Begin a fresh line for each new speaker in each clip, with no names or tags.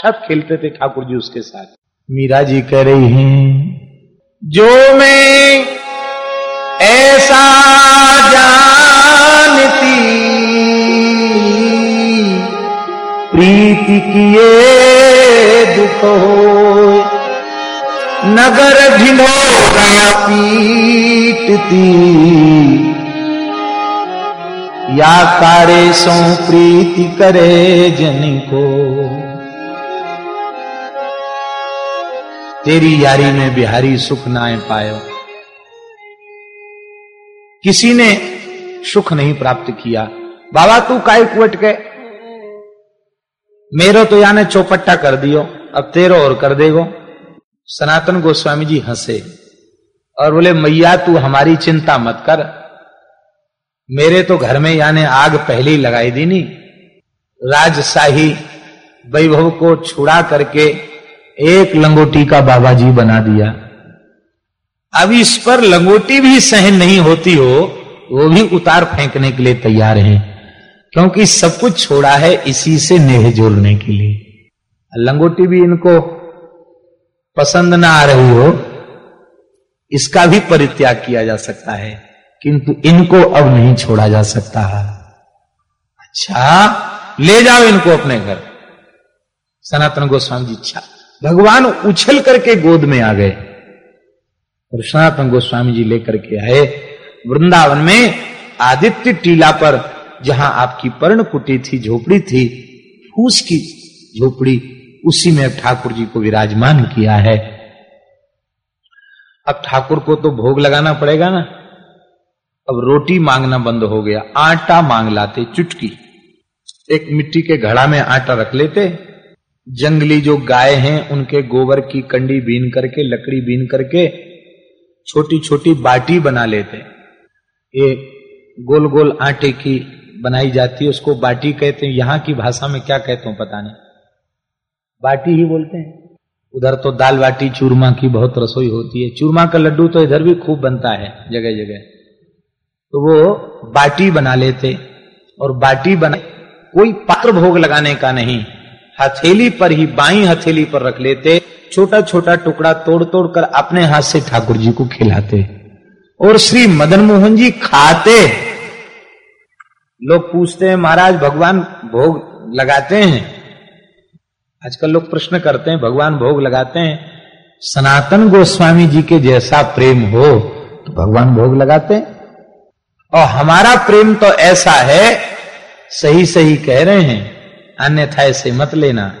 साक्षात खेलते थे ठाकुर जी उसके साथ। मीरा जी कह रही हैं, जो मैं ऐसा जानती, प्रीति किए दुख हो नगर ढिंढोरा पीटती, या कारे सो प्रीति करे जन को तेरी यारी में बिहारी सुख नाए पायो। किसी ने सुख नहीं प्राप्त किया। बाबा, तू काय कुट के? मेरो तो याने चौपट्टा कर दियो। अब तेरो और कर देगो। सनातन गोस्वामी जी हंसे और बोले, मैया, तू हमारी चिंता मत कर। मेरे तो घर में याने आग पहले ही लगाई दी नहीं राजशाही वैभव को छुड़ा करके एक लंगोटी का बाबा जी बना दिया। अब इस पर लंगोटी भी सहन नहीं होती हो, वो भी उतार फेंकने के लिए तैयार है, क्योंकि सब कुछ छोड़ा है इसी से नेह जोड़ने के लिए। लंगोटी भी इनको पसंद ना आ रही हो, इसका भी परित्याग किया जा सकता है, किंतु इनको अब नहीं छोड़ा जा सकता। है अच्छा ले जाओ इनको अपने घर। सनातन गोस्वामी जी अच्छा भगवान उछल करके गोद में आ गए। और सनातन गोस्वामी जी लेकर के आए। वृंदावन में आदित्य टीला पर, जहाँ आपकी पर्ण कुटी थी, झोपड़ी थी फूस की झोपड़ी उसी में ठाकुर जी को विराजमान किया है। अब ठाकुर को तो भोग लगाना पड़ेगा ना। अब रोटी मांगना बंद हो गया, आटा मांग लाते, चुटकी। एक मिट्टी के घड़ा में आटा रख लेते जंगली जो गाय हैं, उनके गोबर की कंडी बीन करके, लकड़ी बीन करके छोटी छोटी बाटी बना लेते ये गोल गोल आटे की बनाई जाती है, उसको बाटी कहते हैं। यहाँ की भाषा में क्या कहते हो पता नहीं। बाटी ही बोलते हैं। उधर तो दाल बाटी, चूरमा की बहुत रसोई होती है। चूरमा का लड्डू तो इधर भी खूब बनता है जगह जगह तो वो बाटी बना लेते और बाटी बना, कोई पात्र भोग लगाने का नहीं। हथेली पर ही बाई हथेली पर रख लेते छोटा छोटा टुकड़ा तोड़ तोड़ कर अपने हाथ से ठाकुर जी को खिलाते और श्री मदन मोहन जी खाते। लोग पूछते हैं, महाराज, भगवान भोग लगाते हैं? आजकल लोग प्रश्न करते हैं, भगवान भोग लगाते हैं? सनातन गोस्वामी जी के जैसा प्रेम हो तो भगवान भोग लगाते हैं? और हमारा प्रेम तो ऐसा है सही सही कह रहे हैं अन्यथा ऐसे मत लेना।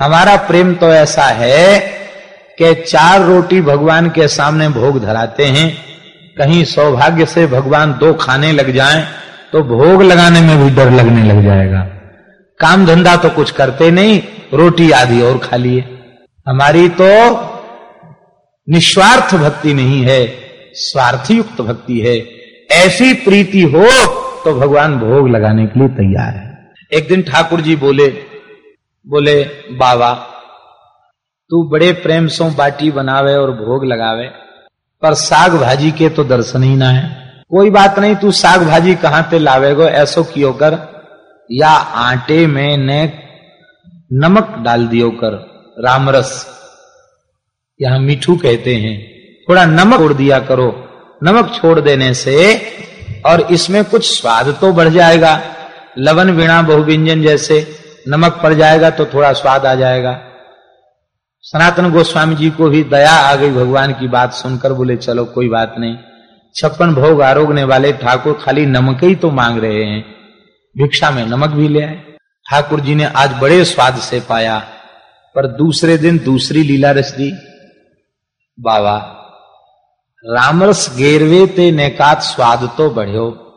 हमारा प्रेम तो ऐसा है कि चार रोटी भगवान के सामने भोग धराते हैं। कहीं सौभाग्य से भगवान दो खाने लग जाएँ तो भोग लगाने में भी डर लगने लग जाएगा। काम धंधा तो कुछ करते नहीं, रोटी आदि और खा लिए। हमारी तो निस्वार्थ भक्ति नहीं है स्वार्थी युक्त भक्ति है। ऐसी प्रीति हो तो भगवान भोग लगाने के लिए तैयार है। एक दिन ठाकुर जी बोले बोले, बाबा, तू बड़े प्रेम से बाटी बनावे और भोग लगावे, पर साग भाजी के तो दर्शन ही ना है। कोई बात नहीं, तू साग भाजी कहाँ ते लावेगो, ऐसो कियो कर, या आटे में ने नमक डाल दियो कर, रामरस। यहाँ मीठू कहते हैं, थोड़ा नमक छोड़ दिया करो, नमक छोड़ देने से और इसमें कुछ स्वाद तो बढ़ जाएगा। लवन वीणा बहुव्यंजन जैसे नमक पड़ जाएगा तो थोड़ा स्वाद आ जाएगा। सनातन गोस्वामी जी को भी दया आ गई भगवान की बात सुनकर, बोले, चलो, कोई बात नहीं। छप्पन भोग आरोगने वाले ठाकुर खाली नमक ही तो मांग रहे हैं। भिक्षा में नमक भी ले आए। ठाकुर जी ने आज बड़े स्वाद से पाया। पर दूसरे दिन दूसरी लीला रच दी। बाबा, रामरस गेरवे ते नेकात स्वाद तो बढ़ो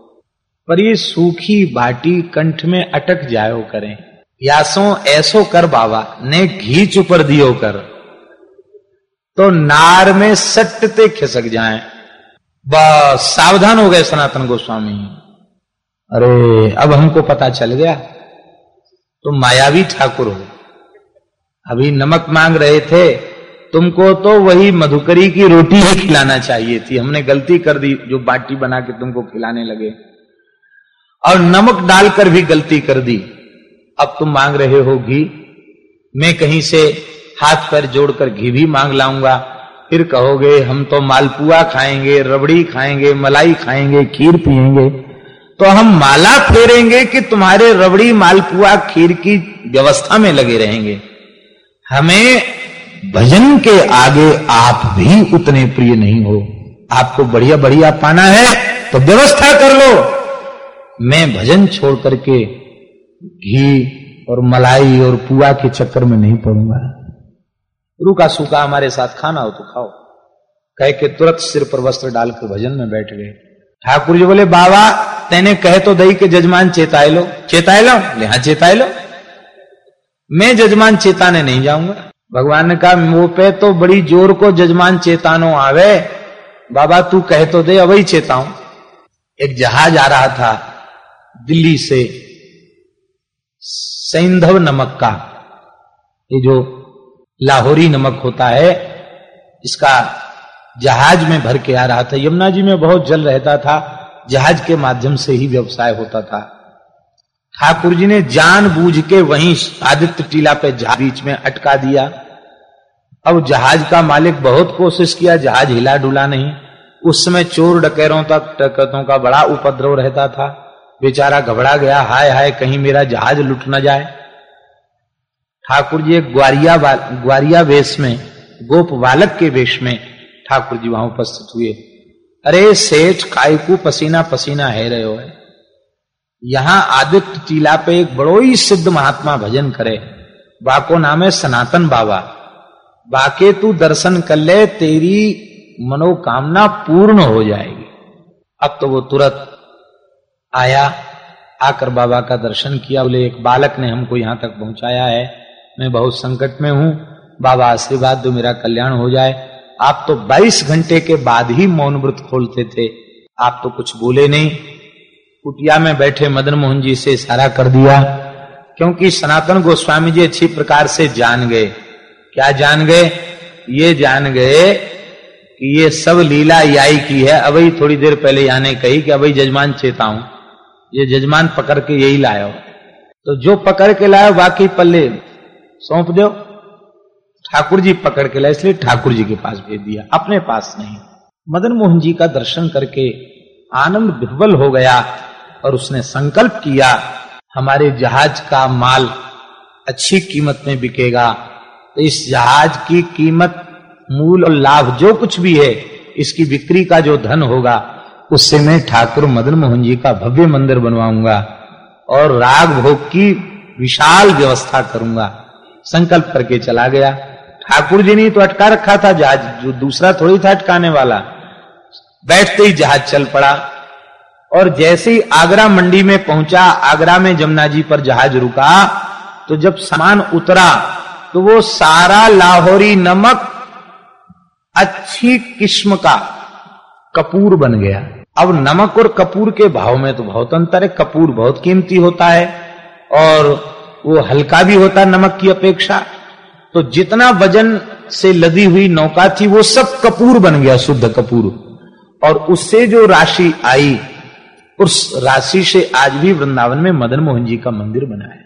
पर ये सूखी बाटी कंठ में अटक जायो करें। यासो, ऐसो कर बाबा, ने घी चुपर दियो कर। तो नार में सटते खिसक जाएँ। बस, सावधान हो गए सनातन गोस्वामी। अरे, अब हमको पता चल गया। तुम मायावी ठाकुर हो। अभी नमक मांग रहे थे, तुमको तो वही मधुकरी की रोटी ही खिलाना चाहिए थी। हमने गलती कर दी, जो बाटी बना के तुमको खिलाने लगे। और नमक डालकर भी गलती कर दी। अब तुम मांग रहे हो घी। मैं कहीं से हाथ पैर जोड़कर घी भी मांग लाऊँगा। फिर कहोगे, हम तो मालपुआ खाएँगे, रबड़ी खाएँगे, मलाई खाएँगे, खीर पिएँगे तो हम माला फेरेंगे कि तुम्हारे रबड़ी मालपुआ खीर की व्यवस्था में लगे रहेंगे। हमें भजन के आगे आप भी उतने प्रिय नहीं हो। आपको बढ़िया बढ़िया पाना है तो व्यवस्था कर लो। मैं भजन छोड़ करके घी और मलाई और पुआ के चक्कर में नहीं पड़ूँगा। रूखा सूखा हमारे साथ खाना हो तो खाओ। कह के तुरंत सिर पर वस्त्र डालकर भजन में बैठ गए। ठाकुर जी बोले, बाबा, तेने कहे तो दई के जजमान चेताए लो चेताए लो हाँ चेताए लो मैं जजमान चेताने नहीं जाऊँगा। भगवान ने कहा, मुँह पे तो बड़ी ज़ोर को जजमान चेतानो आवे। बाबा, तू कहे तो दे अवही चेताऊं। एक जहाज़ आ रहा था। दिल्ली से सैंधव नमक का, ये जो लाहौरी नमक होता है, इसका जहाज़ में भर के आ रहा था। यमुना जी में बहुत जल रहता था, जहाज़ के माध्यम से ही व्यवसाय होता था। ठाकुर जी ने जानबूझ के वहीं आदित्य टीला पे बीच में अटका दिया। अब जहाज़ का मालिक बहुत कोशिश किया, जहाज़ हिला डुला नहीं। उस समय चोर डकैरों तक, डकैतों का बड़ा उपद्रव रहता था। बेचारा घबरा गया, हाय हाय, कहीं मेरा जहाज़ लुट न जाए। ठाकुर जी एक ग्वारिया ग्वारिया वेश में, गोप बालक के वेश में ठाकुर जी वहाँ उपस्थित हुए। अरे, सेठ काय को पसीना पसीना है रहे हो, है। यहाँ आदित्य टीला पे एक बड़ो ही सिद्ध महात्मा भजन करे। बाको नाम है सनातन बाबा। बाके तू दर्शन कर ले, तेरी मनोकामना पूर्ण हो जाएगी। अब तो वो तुरंत आया, आकर बाबा का दर्शन किया, बोले, एक बालक ने हमको यहाँ तक पहुँचाया है। मैं बहुत संकट में हूँ। बाबा आशीर्वाद दो, मेरा कल्याण हो जाए। आप तो 22 घंटे के बाद ही मौन व्रत खोलते थे। आप तो कुछ बोले नहीं। कुटिया में बैठे मदन मोहन जी से इशारा कर दिया, क्योंकि सनातन गोस्वामी जी अच्छी प्रकार से जान गए। क्या जान गए? ये जान गए कि ये सब लीला याई की है। अभी थोड़ी देर पहले याने कही कि अभी जजमान चेता हूँ। ये जजमान पकड़ के यही लायो तो जो पकड़ के लायो बाकी पल्ले सौंप दो। ठाकुर जी पकड़ के लाए, इसलिए ठाकुर जी के पास भेज दिया। अपने पास नहीं। मदन मोहन जी का दर्शन करके आनंद विह्वल हो गया और उसने संकल्प किया, हमारे जहाज़ का माल अच्छी कीमत में बिकेगा। तो इस जहाज़ की कीमत, मूल और लाभ जो कुछ भी है, इसकी बिक्री का जो धन होगा उससे मैं ठाकुर मदन मोहन जी का भव्य मंदिर बनवाऊँगा और राग भोग की विशाल व्यवस्था करूँगा। संकल्प करके चला गया। ठाकुर जी ने तो अटका रखा था जहाज़, जो दूसरा थोड़ी था अटकाने वाला। बैठते ही जहाज़ चल पड़ा और जैसे ही आगरा मंडी में पहुँचा, आगरा में जमुना जी पर जहाज़ रुका तो जब सामान उतरा तो वो सारा लाहौरी नमक अच्छी किस्म का कपूर बन गया। अब नमक और कपूर के भाव में तो बहुत अंतर है। कपूर बहुत कीमती होता है और वो हल्का भी होता है नमक की अपेक्षा। तो जितना वज़न से लदी हुई नौका थी, वो सब कपूर बन गया, शुद्ध कपूर। और उससे जो राशि आई, उस राशि से आज भी वृंदावन में मदन मोहन जी का मंदिर बना है।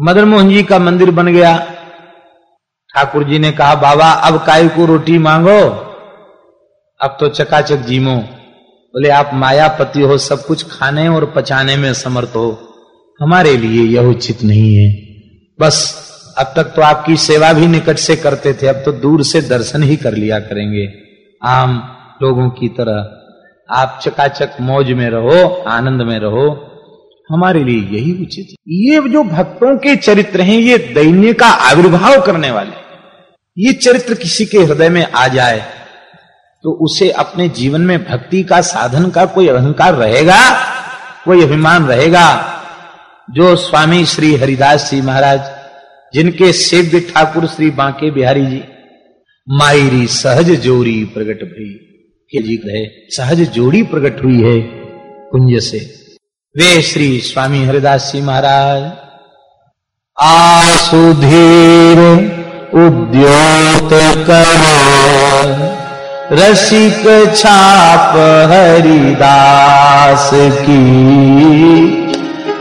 मदन मोहन जी का मंदिर बन गया। ठाकुर जी ने कहा, बाबा, अब काय को रोटी मांगो। अब तो चकाचक जीमो। बोले, आप मायापति हो, सब कुछ खाने और पचाने में समर्थ हो। हमारे लिए यह उचित नहीं है। बस, अब तक तो आपकी सेवा भी निकट से करते थे, अब तो दूर से दर्शन ही कर लिया करेंगे। आम लोगों की तरह, आप चकाचक मौज में रहो, आनंद में रहो। हमारे लिए यही उचित ये जो भक्तों के चरित्र हैं, ये दैन्य का आविर्भाव करने वाले ये चरित्र किसी के हृदय में आ जाए तो उसे अपने जीवन में भक्ति का साधन का कोई अहंकार रहेगा? कोई अभिमान रहेगा? जो स्वामी श्री हरिदास जी महाराज, जिनके सेव्य ठाकुर श्री बांके बिहारी जी, मायरी सहज जोड़ी प्रकट भई के जी कहे, सहज जोड़ी प्रकट हुई है कुंज से। वे श्री स्वामी हरिदास जी महाराज आसुधीर उद्योत कर। रसिक छाप हरिदास की।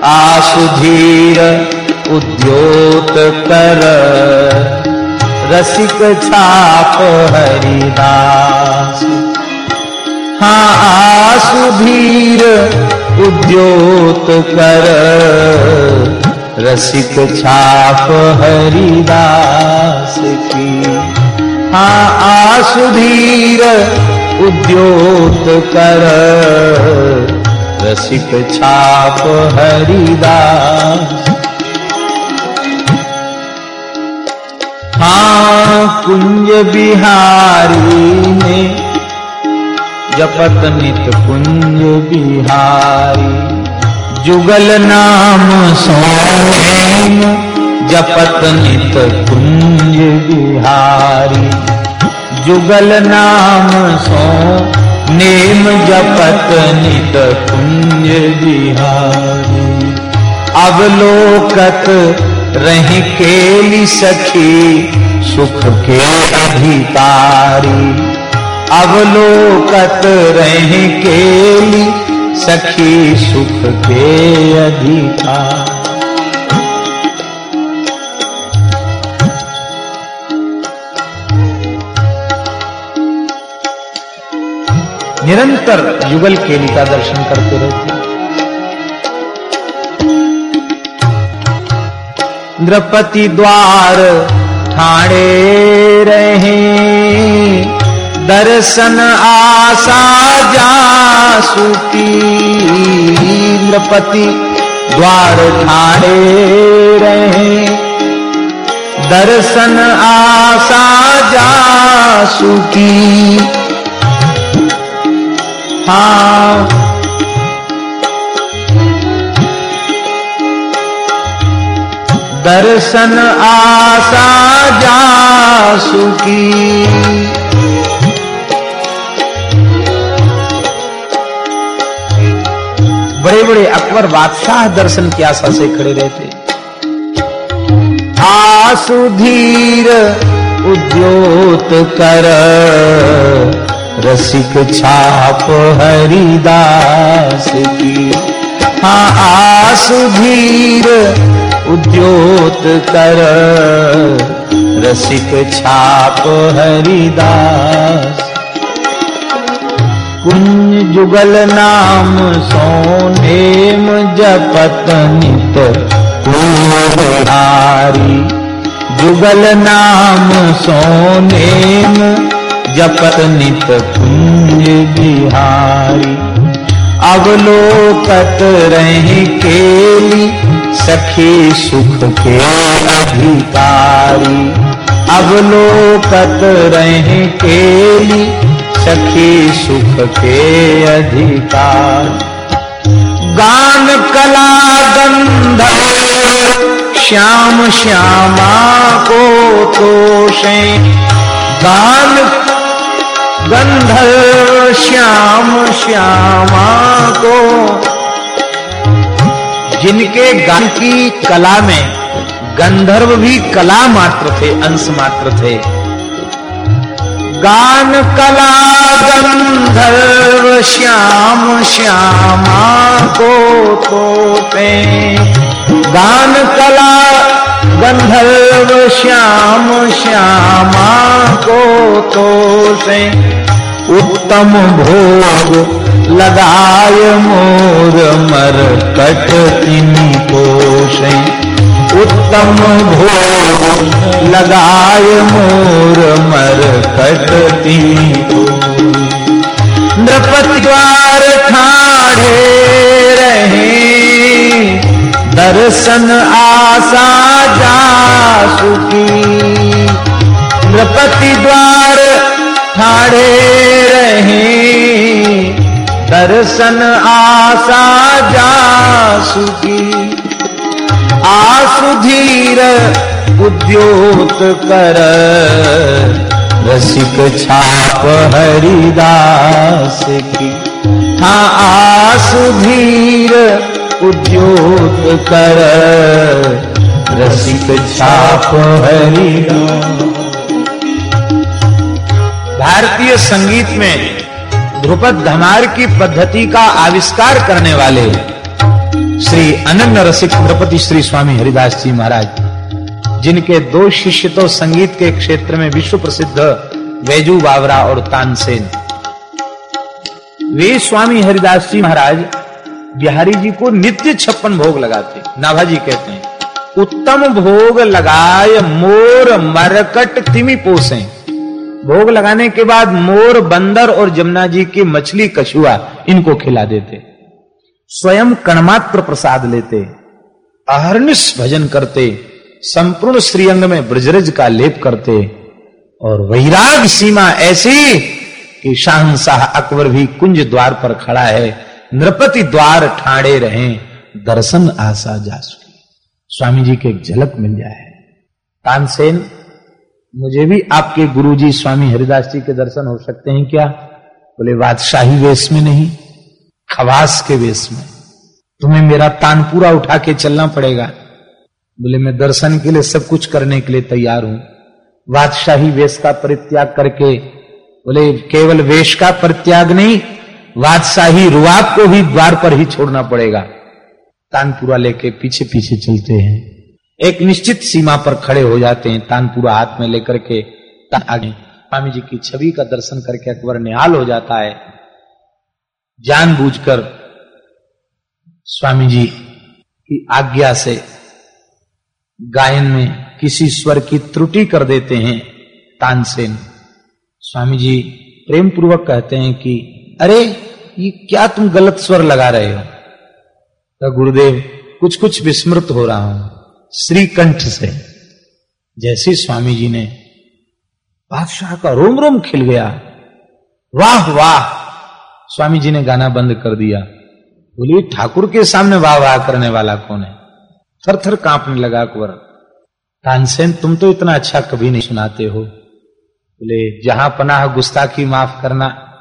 आसुधीर उद्योत कर। रसिक छाप हरिदास। हाँ आसुधीर उद्योत कर। रसिक छाप हरिदास की। हाँ आसुधीर उद्योत कर। रसिक छाप हरिदास हाँ कुंज बिहारी ने जपत नित कुंज बिहारी। जुगल नाम सोम जपत नित कुंज बिहारी जुगल नाम सो, नेम जपत नित कुंज बिहारी अवलोकत रही केली सखी, सुख के अधिकारी अवलोकत रही केली सखी, सुख के अधिकार निरंतर युगल केली का दर्शन करते रहते द्रपति द्वार ठाणे रहे, दर्शन आशा जासुकी द्रपति द्वार ठाणे रहे, दर्शन आशा जासुकी हाँ। दर्शन आशा जासुकी बड़े बड़े अकबर बादशाह दर्शन की आशा से खड़े रहते आसुधीर उद्योत कर रसिक छाप हरिदास की। हाँ आसुधीर उद्योत कर। रसिक छाप हरिदास। कुंज जुगल नाम सोनेम जपत नित। जुगल नाम सोनेम जपत नित कुंज बिहारी। अवलोकत रही केली सखी सुख के अधिकारी। अवलोकत रहे केली सखी सुख के अधिकार। गान कला गंधर्व श्याम श्यामा को तोषे। गान गंधर्व श्याम श्यामा को, जिनके गान की कला में गंधर्व भी कला मात्र थे, अंश मात्र थे। गान, कला, गंधर्व श्याम श्यामा को तोते। गान, कला, गंधर्व श्याम श्यामा को तोते। उत्तम भोग लगाय मोर मर कट तिनी पोषे। उत्तम भोग लगाय मोर मर कट तिनी नृपति द्वार ठाढ़े रहे, दर्शन आशा जासुकी नृपति द्वार ठाड़े रहे। दर्शन आशा जासुकी। आसुधीर उद्योत कर। रसिक छाप हरिदास की हाँ आसुधीर उद्योत कर। रसिक छाप हरिदास भारतीय संगीत में ध्रुपद धमार की पद्धति का आविष्कार करने वाले श्री अनन्य रसिक ध्रुपति श्री स्वामी हरिदास जी महाराज, जिनके दो शिष्य तो संगीत के क्षेत्र में विश्व प्रसिद्ध वैजू बावरा और तानसेन। वे स्वामी हरिदास जी महाराज, बिहारी जी को नित्य छप्पन भोग लगाते नाभाजी कहते हैं, उत्तम भोग लगाए मोर मरकट तिमी पोसे। भोग लगाने के बाद मोर, बंदर और जमुना जी की मछली, कछुआ इनको खिला देते। स्वयं कणमात्र प्रसाद लेते। अहरनिश भजन करते। संपूर्ण श्रीअंग में ब्रजरज का लेप करते। और वैराग सीमा ऐसी कि शाहशाह अकबर भी कुंज द्वार पर खड़ा है। नृपति द्वार ठाड़े रहे। दर्शन आशा जासु स्वामी जी के एक झलक मिल जाए। तानसेन मुझे भी आपके गुरुजी स्वामी हरिदास जी के दर्शन हो सकते हैं क्या? बोले, बादशाही वेश में नहीं, खवास के वेश में। तुम्हें मेरा तान पूरा उठा के चलना पड़ेगा। बोले, मैं दर्शन के लिए सब कुछ करने के लिए तैयार हूँ। बादशाही वेश का परित्याग करके, बोले, केवल वेश का परित्याग नहीं, बादशाही रुआब को भी द्वार पर ही छोड़ना पड़ेगा। तानपुरा लेके पीछे पीछे चलते हैं। एक निश्चित सीमा पर खड़े हो जाते हैं, तानपुरा हाथ में लेकर के आगे। स्वामी जी की छवि का दर्शन करके अकबर निहाल हो जाता है। जानबूझकर स्वामी जी की आज्ञा से गायन में किसी स्वर की त्रुटि कर देते हैं, तानसेन। स्वामी जी प्रेम पूर्वक कहते हैं कि, अरे, ये क्या तुम गलत स्वर लगा रहे हो? तो गुरुदेव कुछ कुछ विस्मृत हो रहा हूँ। श्रीकंठ से। जैसे स्वामी जी ने बादशाह का रोम रोम खिल गया। वाह वाह स्वामी जी ने गाना बंद कर दिया। बोलिए, ठाकुर के सामने वाह वाह करने वाला कौन है? थर थर कांपने लगा अकबर तानसेन, तुम तो इतना अच्छा कभी नहीं सुनाते हो। बोले, जहाँ पनाह गुस्ताखी माफ़ करना,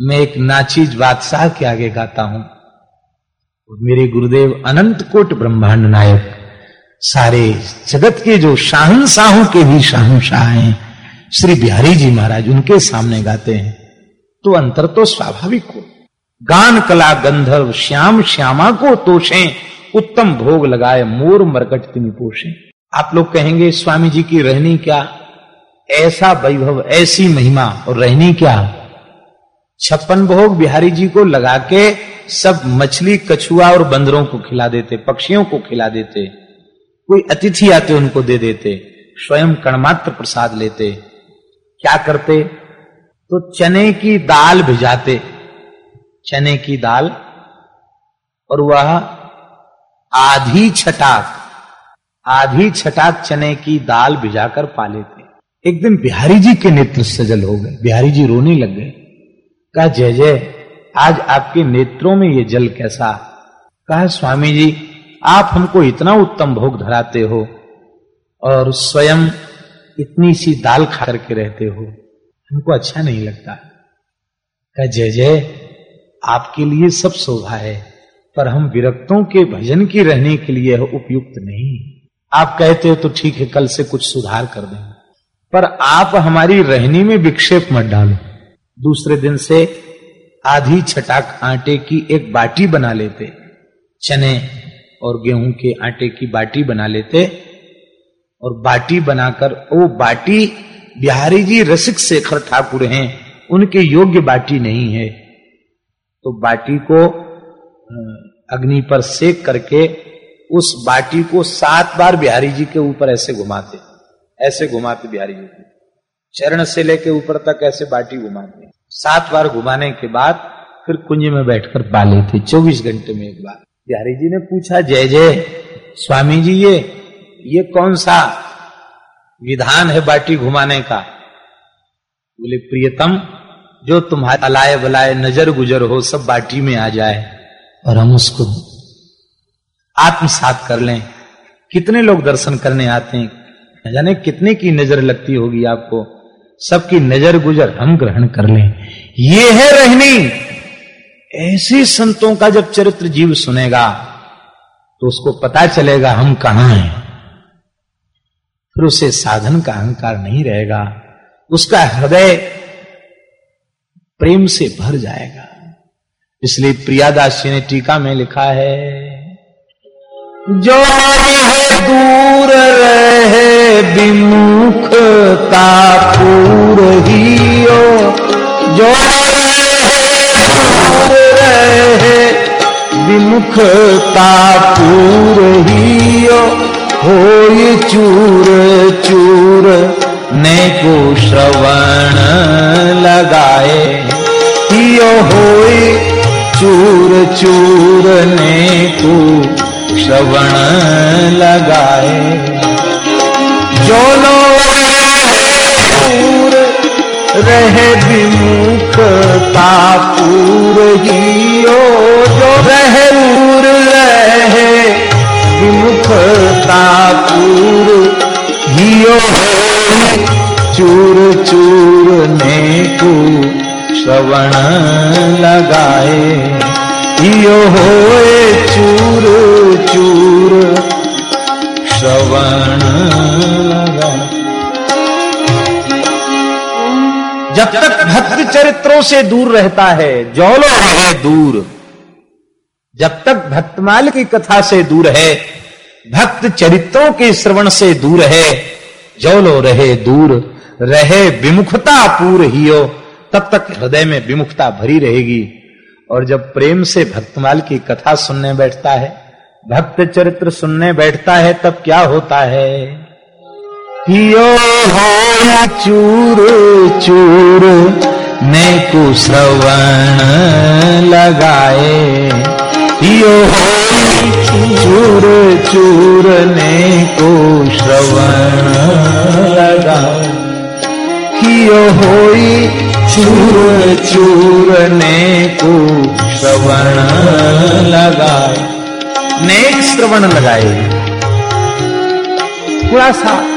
मैं एक नाचीज बादशाह के आगे गाता हूँ। मेरे गुरुदेव अनंत कोट ब्रह्मांड नायक। सारे जगत के जो शाहनशाहों के भी शाहनशाह हैं, श्री बिहारी जी महाराज उनके सामने गाते हैं। तो अंतर तो स्वाभाविक हो। गान, कला, गंधर्व, श्याम, श्यामा को तोषे, उत्तम भोग लगाए, मोर मरकट तिमी पोषे। आप लोग कहेंगे, स्वामी जी की रहनी क्या? ऐसा वैभव, ऐसी महिमा, और रहनी क्या? छप्पन भोग बिहारी जी को लगा के सब मछली, कछुआ और बंदरों को खिला देते, पक्षियों को खिला देते। कोई अतिथि आते उनको दे देते, स्वयं कणमात्र प्रसाद लेते। क्या करते? तो चने की दाल भिजाते। चने की दाल और वह आधी छटाक आधी छटाक चने की दाल भिजाकर पा लेते। एक दिन बिहारी जी के नेत्र सजल हो गए। बिहारी जी रोने लग गए। कहा, जय जय, आज आपके नेत्रों में ये जल कैसा? कहा, स्वामी जी आप हमको इतना उत्तम भोग धराते हो और स्वयं इतनी सी दाल खा करके रहते हो, हमको अच्छा नहीं लगता। कहा, जय जय, आपके लिए सब शोभा है, पर हम विरक्तों के भजन की रहने के लिए उपयुक्त नहीं। आप कहते हो तो ठीक है, कल से कुछ सुधार कर देंगे पर आप हमारी रहनी में विक्षेप मत डालो। दूसरे दिन से आधी छटाक आटे की एक बाटी बना लेते। चने और गेहूँ के आटे की बाटी बना लेते और बाटी बनाकर वो बाटी, बिहारी जी रसिक शेखर ठाकुर हैं, उनके योग्य बाटी नहीं है। तो बाटी को अग्नि पर सेक करके उस बाटी को सात बार बिहारी जी के ऊपर ऐसे घुमाते ऐसे घुमाते बिहारी जी को। चरण से लेके ऊपर तक ऐसे बाटी घुमाते। सात बार घुमाने के बाद फिर कुंज में बैठकर पा लेते, चौबीस घंटे में एक बार। बिहारी जी ने पूछा, जय जय स्वामी जी ये ये कौन सा विधान है बाटी घुमाने का? बोले, प्रियतम, जो तुम्हारे अलाय बलाय नज़र गुजर हो, सब बाटी में आ जाए और हम उसको आत्मसात कर लें। कितने लोग दर्शन करने आते हैं? जाने कितने की नज़र लगती होगी आपको। सबकी नज़र गुजर हम ग्रहण कर लें। ये है रहनी। ऐसे संतों का जब चरित्र जीव सुनेगा तो उसको पता चलेगा हम कहाँ हैं। फिर उसे साधन का अहंकार नहीं रहेगा, उसका हृदय प्रेम से भर जाएगा। इसलिए प्रियादास जी ने टीका में लिखा है, जो रहे दूर रहे विमुखता पूर ही। जो रहे विमुखता पूर ही हो चूर चूर ने को श्रवण लगाए। यो हो चूर चूर ने को श्रवण लगाए। जो लोग रहे विमुख तापूर ही जो रहे दूर रहे विमुख तापूर ही चूर चूर ने को श्रवण लगाए यो होए चूर चूर, श्रवण जब तक भक्त चरित्रों से दूर रहता है जौलो रहे दूर। जब तक भक्तमाल की कथा से दूर है, भक्त चरित्रों के श्रवण से दूर है जौलो रहे दूर। रहे विमुखता पूर हियो, तब तक हृदय में विमुखता भरी रहेगी। और जब प्रेम से भक्तमाल की कथा सुनने बैठता है, भक्त चरित्र सुनने बैठता है, तब क्या होता है? यो हो चूर चूर ने कुश्रवण लगाए। यो हो चूर चूर ने को श्रवण लगाए। यो होई चूर चूरने को श्रवण लगाए। नेक श्रवण लगाए। थोड़ा सा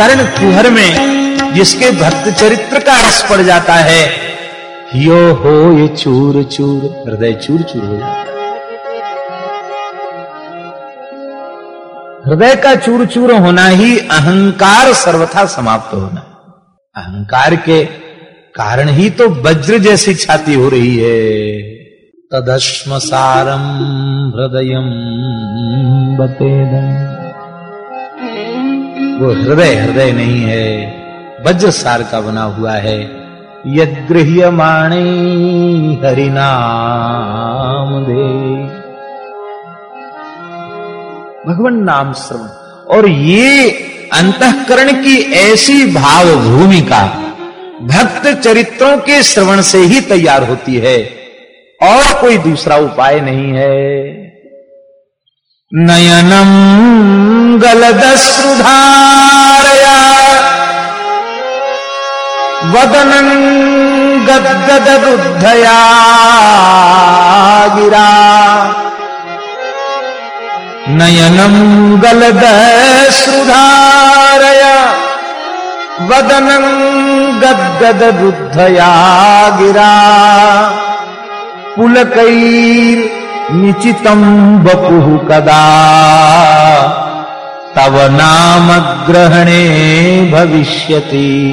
कर्ण कुहर में जिसके भक्त चरित्र का रस पड़ जाता है। यो हो ये चूर चूर हृदय चूर चूर हो। जाता हृदय का चूर चूर होना ही अहंकार सर्वथा समाप्त होना। अहंकार के कारण ही तो वज्र जैसी छाती हो रही है। तदश्म सारम हृदय बतेदम। वो हृदय हृदय नहीं है वज्र सार का बना हुआ है। यद्गृह्य माणे हरिनाम दे। भगवान नाम श्रवण। और ये अंतकरण की ऐसी भाव भूमिका भक्त चरित्रों के श्रवण से ही तैयार होती है। और कोई दूसरा उपाय नहीं है। नयनम गलदश्रुधारया वदनं गद्गदरुद्धया गिरा। नयनम गलद श्रुधारय वदनं गद्गदबुद्धया गिरा। पुलकैर निचितम बपुः कदा। तव नाम ग्रहणे भविष्यति।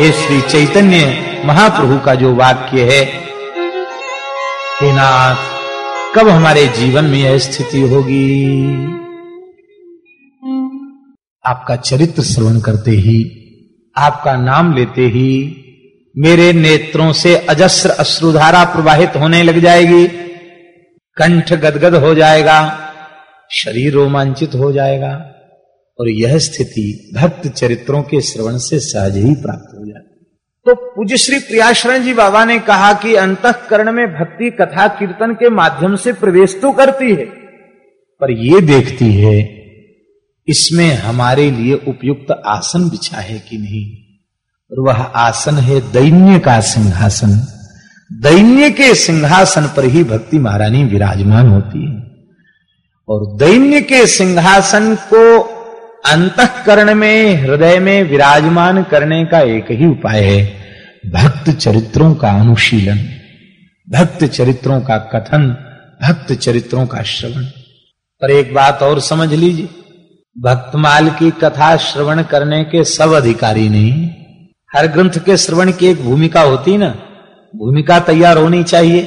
ये श्री चैतन्य महाप्रभु का जो वाक्य है, हे नाथ, कब हमारे जीवन में यह स्थिति होगी? आपका चरित्र श्रवण करते ही, आपका नाम लेते ही, मेरे नेत्रों से अजस्र अश्रुधारा प्रवाहित होने लग जाएगी। कंठ गदगद हो जाएगा। शरीर रोमांचित हो जाएगा और यह स्थिति भक्त चरित्रों के श्रवण से सहज ही प्राप्त हो जाती तो पूज्य श्री प्रियाशरण जी बाबा ने कहा कि अंतकरण में भक्ति कथा कीर्तन के माध्यम से प्रवेश तो करती है। पर यह देखती है इसमें हमारे लिए उपयुक्त आसन बिछा है कि नहीं? और वह आसन है दैन्य का सिंहासन। दैन्य के सिंहासन पर ही भक्ति महारानी विराजमान होती है। और दैन्य के सिंहासन को अंतकरण में, हृदय में विराजमान करने का एक ही उपाय है, भक्त चरित्रों का अनुशीलन, भक्त चरित्रों का कथन, भक्त चरित्रों का श्रवण। पर एक बात और समझ लीजिए भक्तमाल की कथा श्रवण करने के सब अधिकारी नहीं। हर ग्रंथ के श्रवण की एक भूमिका होती ना, भूमिका तैयार होनी चाहिए।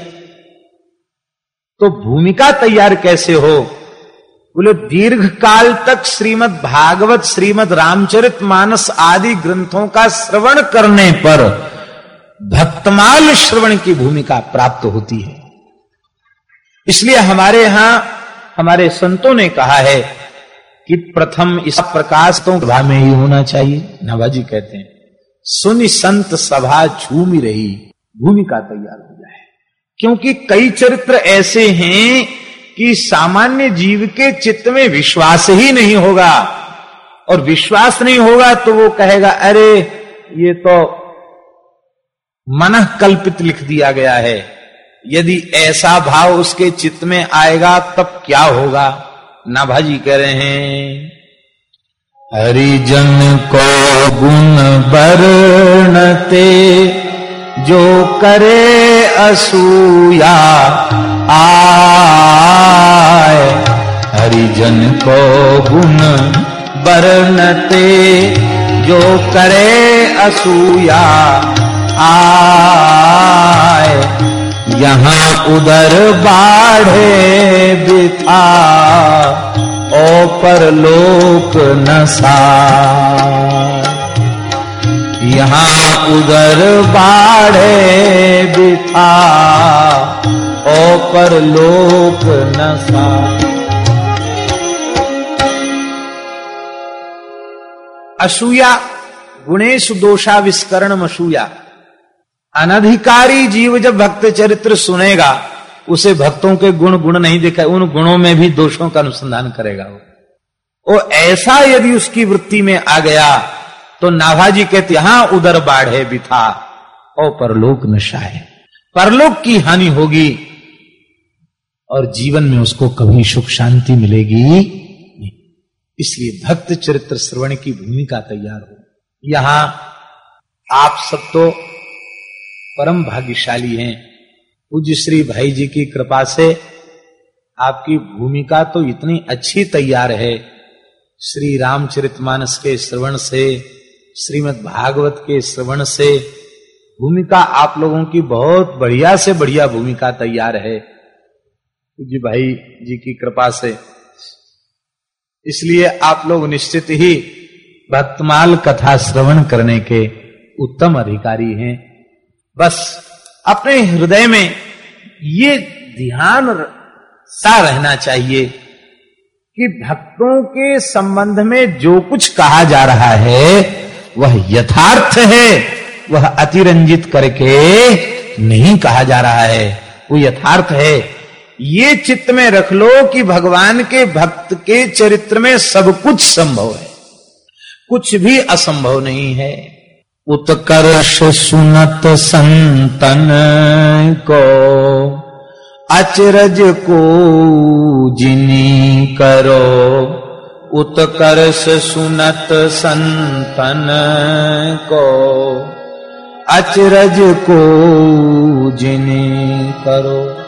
तो भूमिका तैयार कैसे हो? बोले दीर्घ काल तक श्रीमद भागवत, श्रीमद रामचरित मानस आदि ग्रंथों का श्रवण करने पर भक्तमाल श्रवण की भूमिका प्राप्त होती है। इसलिए हमारे यहाँ, हमारे संतों ने कहा है कि प्रथम इस प्रकाश तो सभा में ही होना चाहिए। नवाजी कहते हैं, सुनि संत सभा झूमी रही, भूमिका तैयार हो जाए। क्योंकि कई चरित्र ऐसे हैं कि सामान्य जीव के चित्त में विश्वास ही नहीं होगा। और विश्वास नहीं होगा तो वो कहेगा, अरे, ये तो मन कल्पित लिख दिया गया है। यदि ऐसा भाव उसके चित्त में आएगा, तब क्या होगा? नाभाजी कह रहे हैं, हरिजन को गुण वर्णते जो करे असूया, आए। हरिजन को गुण वर्णते जो करे असूया, आए। यहाँ उधर बाढ़े बिथा, ओ पर लोक नसा। यहाँ उधर बाढ़े बिथा ओ पर लोक नसा असूया, गुणेश दोषा विस्करण मसूया। अनधिकारी जीव जब भक्त चरित्र सुनेगा, उसे भक्तों के गुण गुण नहीं दिखा उन गुणों में भी दोषों का अनुसंधान करेगा वो। ऐसा यदि उसकी वृत्ति में आ गया तो नाभाजी कहते यहाँ उधर बाढ़े बिथा और परलोक नशा है। परलोक की हानि होगी और जीवन में उसको कभी सुख शांति मिलेगी नहीं। इसलिए भक्त चरित्र श्रवण की भूमिका तैयार हो। यहाँ आप सब तो परम भाग्यशाली हैं। पूज्य श्री भाई जी की कृपा से आपकी भूमिका तो इतनी अच्छी तैयार है। श्री रामचरितमानस के श्रवण से श्रीमद भागवत के श्रवण से भूमिका आप लोगों की बहुत बढ़िया से बढ़िया भूमिका तैयार है। पूज्य भाई जी की कृपा से। इसलिए आप लोग निश्चित ही भक्तमाल कथा श्रवण करने के उत्तम अधिकारी हैं। बस अपने हृदय में ये ध्यान सा रहना चाहिए कि भक्तों के संबंध में जो कुछ कहा जा रहा है वह यथार्थ है। वह अतिरंजित करके नहीं कहा जा रहा है। वो यथार्थ है। ये चित्त में रख लो कि भगवान के भक्त के चरित्र में सब कुछ संभव है। कुछ भी असंभव नहीं है। उत्कर्ष सुनत संतन को, अचरज को जिनी करो। उत्कर्ष सुनत संतन को अचरज को जिने करो।